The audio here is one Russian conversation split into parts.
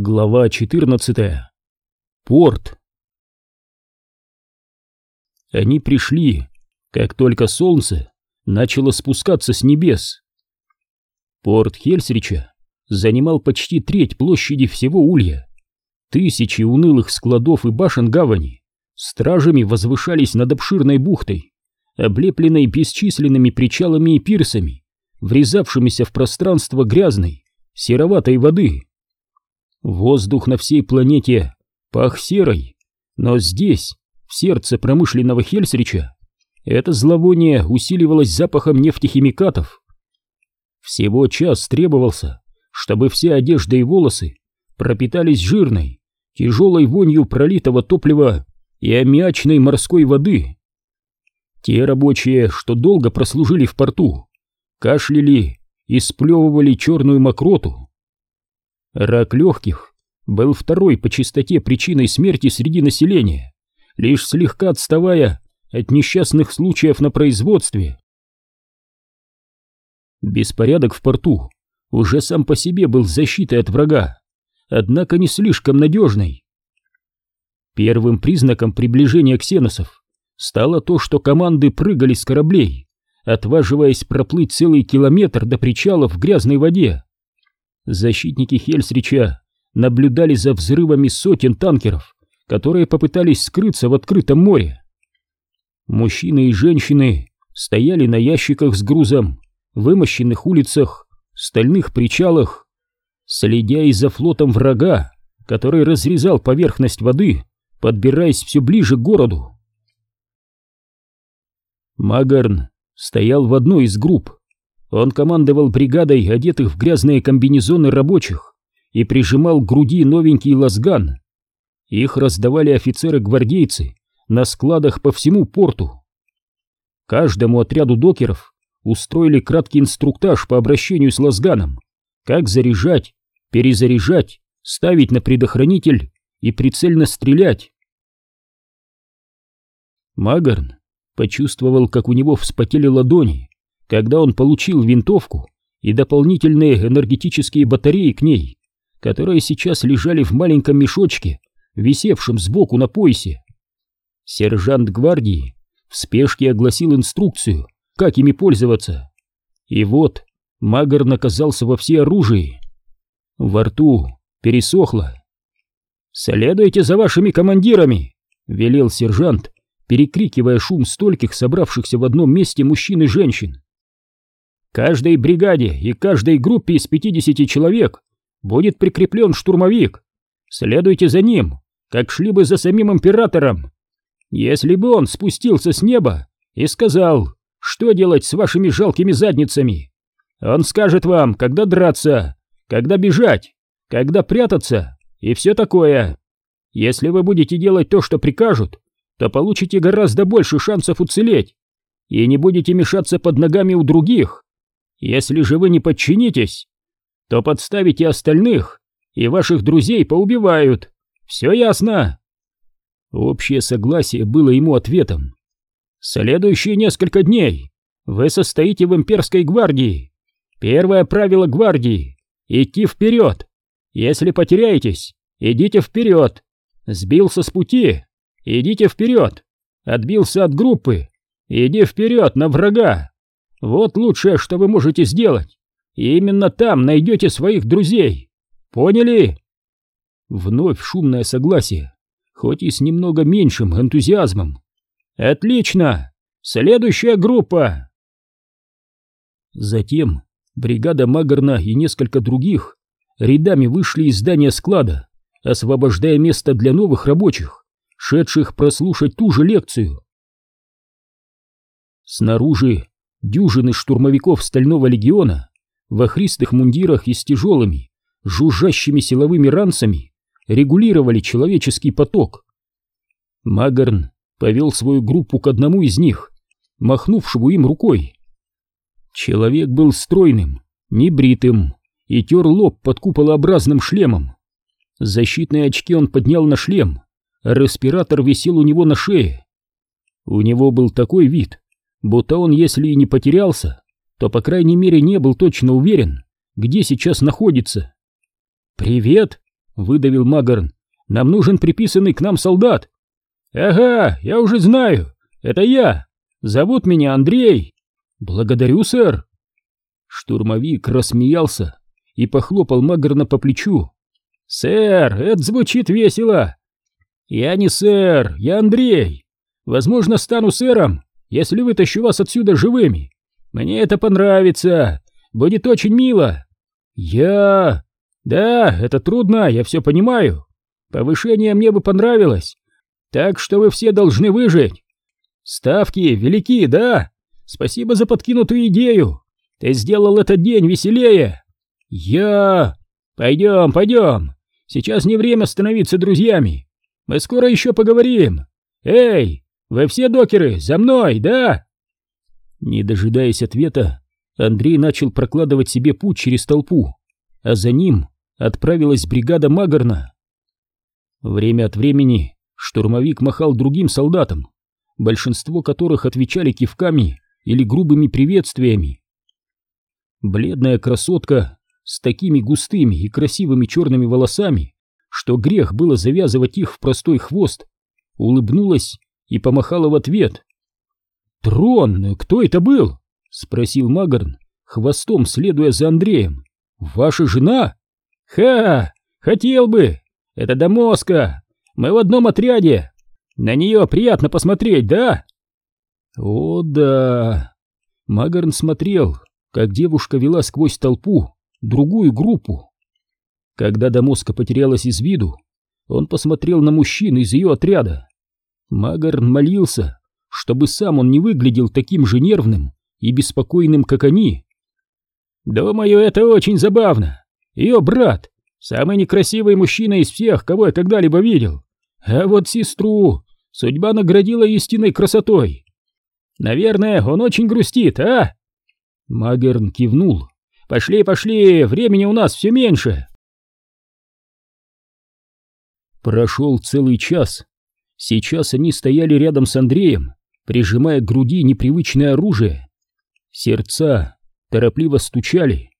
Глава 14. Порт. Они пришли, как только солнце начало спускаться с небес. Порт Хельсрича занимал почти треть площади всего Улья. Тысячи унылых складов и башен гавани стражами возвышались над обширной бухтой, облепленной бесчисленными причалами и пирсами, врезавшимися в пространство грязной, сероватой воды. Воздух на всей планете пах серой, но здесь, в сердце промышленного Хельсрича, это зловоние усиливалось запахом нефтехимикатов. Всего час требовался, чтобы все одежда и волосы пропитались жирной, тяжелой вонью пролитого топлива и аммиачной морской воды. Те рабочие, что долго прослужили в порту, кашляли и сплевывали черную мокроту, Рак легких был второй по частоте причиной смерти среди населения, лишь слегка отставая от несчастных случаев на производстве. Беспорядок в порту уже сам по себе был защитой от врага, однако не слишком надежной. Первым признаком приближения ксеносов стало то, что команды прыгали с кораблей, отваживаясь проплыть целый километр до причала в грязной воде. Защитники Хельсрича наблюдали за взрывами сотен танкеров, которые попытались скрыться в открытом море. Мужчины и женщины стояли на ящиках с грузом, вымощенных улицах, стальных причалах, следя и за флотом врага, который разрезал поверхность воды, подбираясь все ближе к городу. Магарн стоял в одной из групп, он командовал бригадой одетых в грязные комбинезоны рабочих и прижимал к груди новенький лазган. Их раздавали офицеры-гвардейцы на складах по всему порту. Каждому отряду докеров устроили краткий инструктаж по обращению с лазганом, как заряжать, перезаряжать, ставить на предохранитель и прицельно стрелять. Магарн почувствовал, как у него вспотели ладони, когда он получил винтовку и дополнительные энергетические батареи к ней, которые сейчас лежали в маленьком мешочке, висевшем сбоку на поясе. Сержант гвардии в спешке огласил инструкцию, как ими пользоваться. И вот Магар оказался во всеоружии. Во рту пересохло. «Следуйте за вашими командирами!» — велел сержант, перекрикивая шум стольких собравшихся в одном месте мужчин и женщин. Каждой бригаде и каждой группе из 50 человек будет прикреплен штурмовик. Следуйте за ним, как шли бы за самим императором. Если бы он спустился с неба и сказал, что делать с вашими жалкими задницами, он скажет вам, когда драться, когда бежать, когда прятаться и все такое. Если вы будете делать то, что прикажут, то получите гораздо больше шансов уцелеть и не будете мешаться под ногами у других. Если же вы не подчинитесь, то подставите остальных, и ваших друзей поубивают. Все ясно?» Общее согласие было ему ответом. «Следующие несколько дней вы состоите в имперской гвардии. Первое правило гвардии — идти вперед. Если потеряетесь, идите вперед. Сбился с пути, идите вперед. Отбился от группы, иди вперед на врага. Вот лучшее, что вы можете сделать. И именно там найдете своих друзей. Поняли? Вновь шумное согласие, хоть и с немного меньшим энтузиазмом. Отлично! Следующая группа! Затем бригада Магарна и несколько других рядами вышли из здания склада, освобождая место для новых рабочих, шедших прослушать ту же лекцию. Снаружи Дюжины штурмовиков Стального легиона в охристых мундирах и с тяжелыми, жужжащими силовыми ранцами регулировали человеческий поток. Магарн повел свою группу к одному из них, махнувшему им рукой. Человек был стройным, небритым и тер лоб под куполообразным шлемом. Защитные очки он поднял на шлем, а респиратор висел у него на шее. У него был такой вид, будто он, если и не потерялся, то, по крайней мере, не был точно уверен, где сейчас находится. «Привет!» — выдавил Магарн. «Нам нужен приписанный к нам солдат». «Ага, я уже знаю. Это я. Зовут меня Андрей». «Благодарю, сэр». Штурмовик рассмеялся и похлопал Магарна по плечу. «Сэр, это звучит весело!» «Я не сэр, я Андрей. Возможно, стану сэром, если вытащу вас отсюда живыми. Мне это понравится, будет очень мило». «Я...» «Да, это трудно, я все понимаю. Повышение мне бы понравилось, так что вы все должны выжить. Ставки велики, да? Спасибо за подкинутую идею. Ты сделал этот день веселее. Я... Пойдем, пойдем. Сейчас не время становиться друзьями. Мы скоро еще поговорим. Эй, вы все докеры, за мной, да? Не дожидаясь ответа, Андрей начал прокладывать себе путь через толпу, а за ним отправилась бригада Магарна. Время от времени штурмовик махал другим солдатам, большинство которых отвечали кивками или грубыми приветствиями. Бледная красотка с такими густыми и красивыми черными волосами, что грех было завязывать их в простой хвост, улыбнулась и помахала в ответ. «Трон, кто это был?» — спросил Магарн, хвостом следуя за Андреем. «Ваша жена?» «Ха! Хотел бы! Это Дамоска! Мы в одном отряде! На нее приятно посмотреть, да?» «О, да!» Магарн смотрел, как девушка вела сквозь толпу другую группу. Когда Дамоска потерялась из виду, он посмотрел на мужчин из ее отряда. Магарн молился, чтобы сам он не выглядел таким же нервным и беспокойным, как они. «Думаю, это очень забавно. Ее брат — самый некрасивый мужчина из всех, кого я когда-либо видел. А вот сестру судьба наградила истинной красотой. Наверное, он очень грустит, а?» Магерн кивнул. «Пошли, пошли, времени у нас все меньше!» Прошел целый час. Сейчас они стояли рядом с Андреем, прижимая к груди непривычное оружие. Сердца торопливо стучали.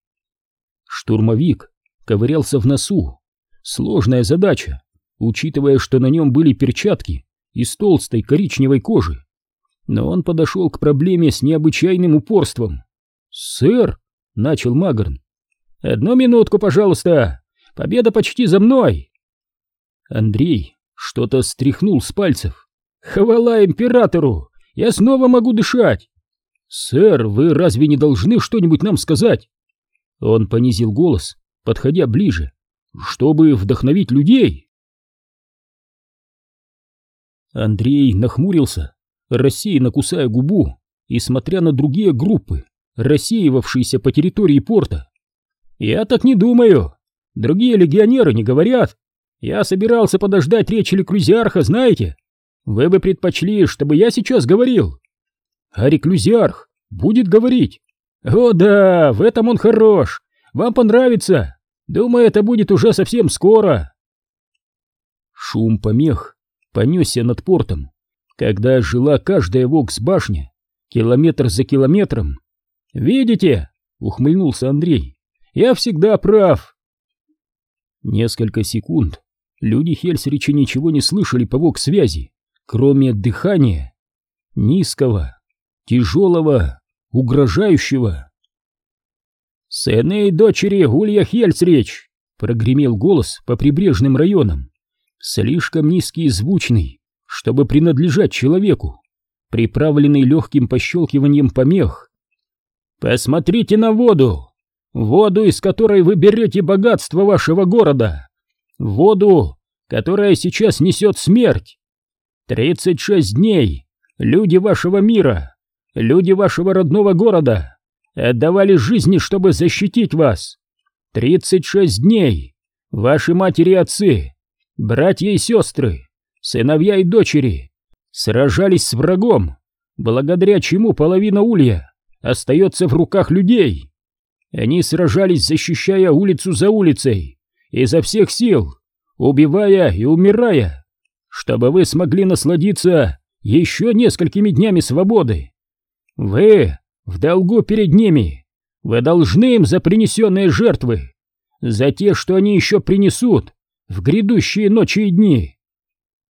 Штурмовик ковырялся в носу. Сложная задача, учитывая, что на нем были перчатки из толстой коричневой кожи. Но он подошел к проблеме с необычайным упорством. «Сэр!» — начал Магарн. «Одну минутку, пожалуйста! Победа почти за мной!» Андрей что-то стряхнул с пальцев. «Хвала императору! Я снова могу дышать!» «Сэр, вы разве не должны что-нибудь нам сказать?» Он понизил голос, подходя ближе, чтобы вдохновить людей. Андрей нахмурился, рассеянно кусая губу и смотря на другие группы, рассеивавшиеся по территории порта. «Я так не думаю. Другие легионеры не говорят. Я собирался подождать речи Леклюзиарха, знаете? Вы бы предпочли, чтобы я сейчас говорил. А Реклюзиарх будет говорить. О да, в этом он хорош. Вам понравится. Думаю, это будет уже совсем скоро». Шум помех понесся над портом, когда жила каждая вокс-башня, километр за километром. «Видите?» — ухмыльнулся Андрей. «Я всегда прав!» Несколько секунд люди Хельсрича ничего не слышали по вокс-связи, кроме дыхания, низкого, тяжелого, угрожающего. «Сыны и дочери Улья Хельсрич!» — прогремел голос по прибрежным районам. Слишком низкий и звучный, чтобы принадлежать человеку, приправленный легким пощелкиванием помех. «Посмотрите на воду! Воду, из которой вы берете богатство вашего города! Воду, которая сейчас несет смерть! Тридцать шесть дней люди вашего мира, люди вашего родного города отдавали жизни, чтобы защитить вас! Тридцать шесть дней! Ваши матери и отцы братья и сестры, сыновья и дочери сражались с врагом, благодаря чему половина улья остается в руках людей. Они сражались, защищая улицу за улицей, изо всех сил, убивая и умирая, чтобы вы смогли насладиться еще несколькими днями свободы. Вы в долгу перед ними, вы должны им за принесенные жертвы, за те, что они еще принесут, в грядущие ночи и дни.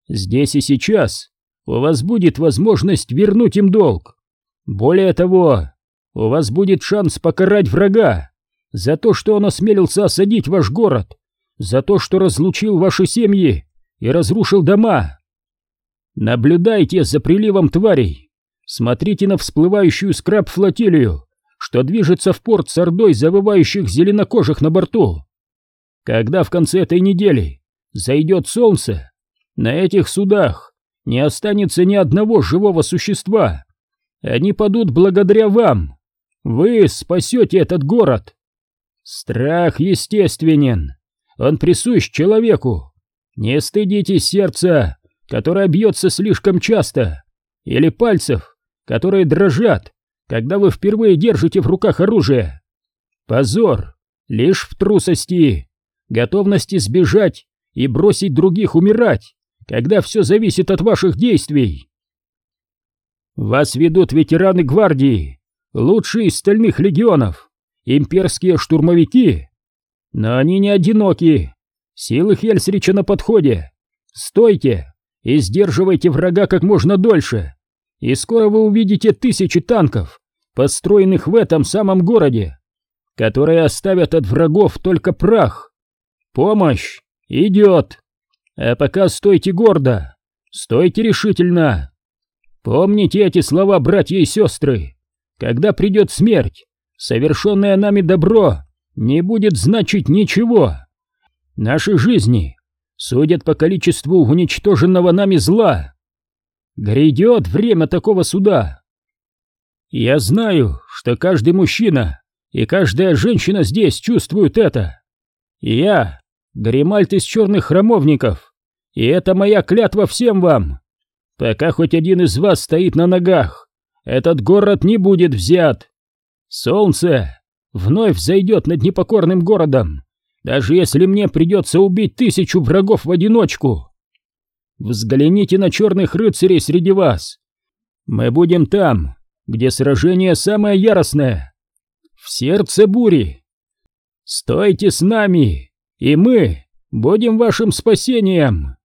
Здесь и сейчас у вас будет возможность вернуть им долг. Более того, у вас будет шанс покарать врага за то, что он осмелился осадить ваш город, за то, что разлучил ваши семьи и разрушил дома. Наблюдайте за приливом тварей, смотрите на всплывающую скраб-флотилию, что движется в порт с ордой завывающих зеленокожих на борту. Когда в конце этой недели зайдет солнце, на этих судах не останется ни одного живого существа. Они падут благодаря вам. Вы спасете этот город. Страх естественен. Он присущ человеку. Не стыдитесь сердца, которое бьется слишком часто, или пальцев, которые дрожат, когда вы впервые держите в руках оружие. Позор лишь в трусости, готовности сбежать и бросить других умирать, когда все зависит от ваших действий. Вас ведут ветераны гвардии, лучшие из стальных легионов, имперские штурмовики. Но они не одиноки. Силы Хельсрича на подходе. Стойте и сдерживайте врага как можно дольше. И скоро вы увидите тысячи танков, построенных в этом самом городе, которые оставят от врагов только прах. Помощь идет. А пока стойте гордо, стойте решительно. Помните эти слова, братья и сестры. Когда придет смерть, совершенное нами добро не будет значить ничего. Наши жизни судят по количеству уничтоженного нами зла. Грядет время такого суда. Я знаю, что каждый мужчина и каждая женщина здесь чувствуют это. Я, Гримальт из черных храмовников, и это моя клятва всем вам. Пока хоть один из вас стоит на ногах, этот город не будет взят. Солнце вновь зайдет над непокорным городом, даже если мне придется убить тысячу врагов в одиночку. Взгляните на черных рыцарей среди вас. Мы будем там, где сражение самое яростное, в сердце бури. Стойте с нами, и мы будем вашим спасением.